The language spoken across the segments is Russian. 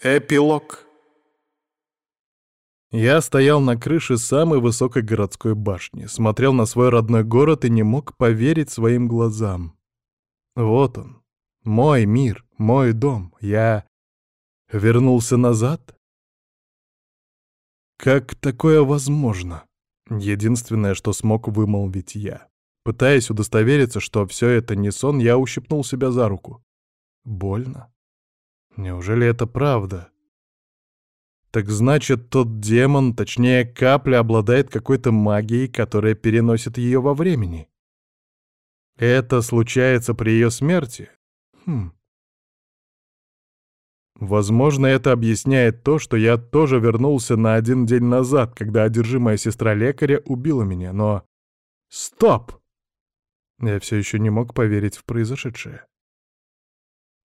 Эпилог. Я стоял на крыше самой высокой городской башни, смотрел на свой родной город и не мог поверить своим глазам. Вот он, мой мир, мой дом. Я вернулся назад? Как такое возможно? Единственное, что смог вымолвить я. Пытаясь удостовериться, что все это не сон, я ущипнул себя за руку. Больно. Неужели это правда? Так значит, тот демон, точнее капля, обладает какой-то магией, которая переносит ее во времени. Это случается при ее смерти? Хм. Возможно, это объясняет то, что я тоже вернулся на один день назад, когда одержимая сестра лекаря убила меня, но... Стоп! Я все еще не мог поверить в произошедшее.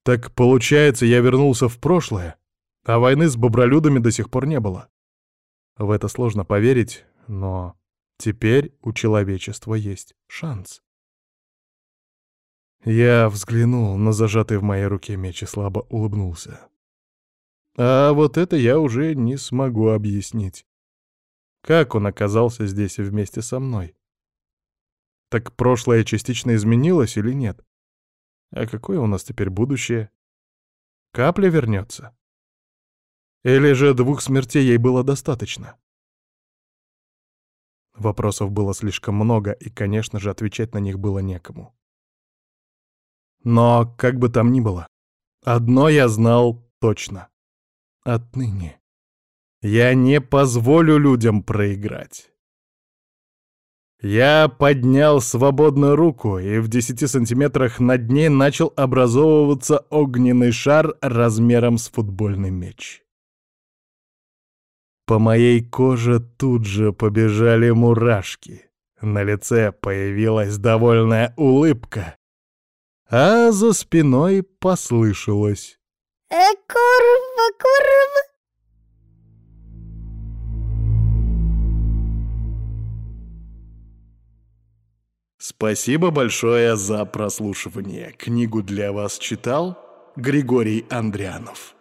Так получается, я вернулся в прошлое, а войны с бобролюдами до сих пор не было. В это сложно поверить, но теперь у человечества есть шанс. Я взглянул на зажатый в моей руке меч и слабо улыбнулся. А вот это я уже не смогу объяснить. Как он оказался здесь вместе со мной? Так прошлое частично изменилось или нет? А какое у нас теперь будущее? Капля вернется? Или же двух смертей ей было достаточно? Вопросов было слишком много, и, конечно же, отвечать на них было некому. Но, как бы там ни было, одно я знал точно. Отныне я не позволю людям проиграть. Я поднял свободную руку, и в десяти сантиметрах над ней начал образовываться огненный шар размером с футбольный мяч. По моей коже тут же побежали мурашки. На лице появилась довольная улыбка, а за спиной послышалось «Э, курва, курва!» Спасибо большое за прослушивание. Книгу для вас читал Григорий Андрянов.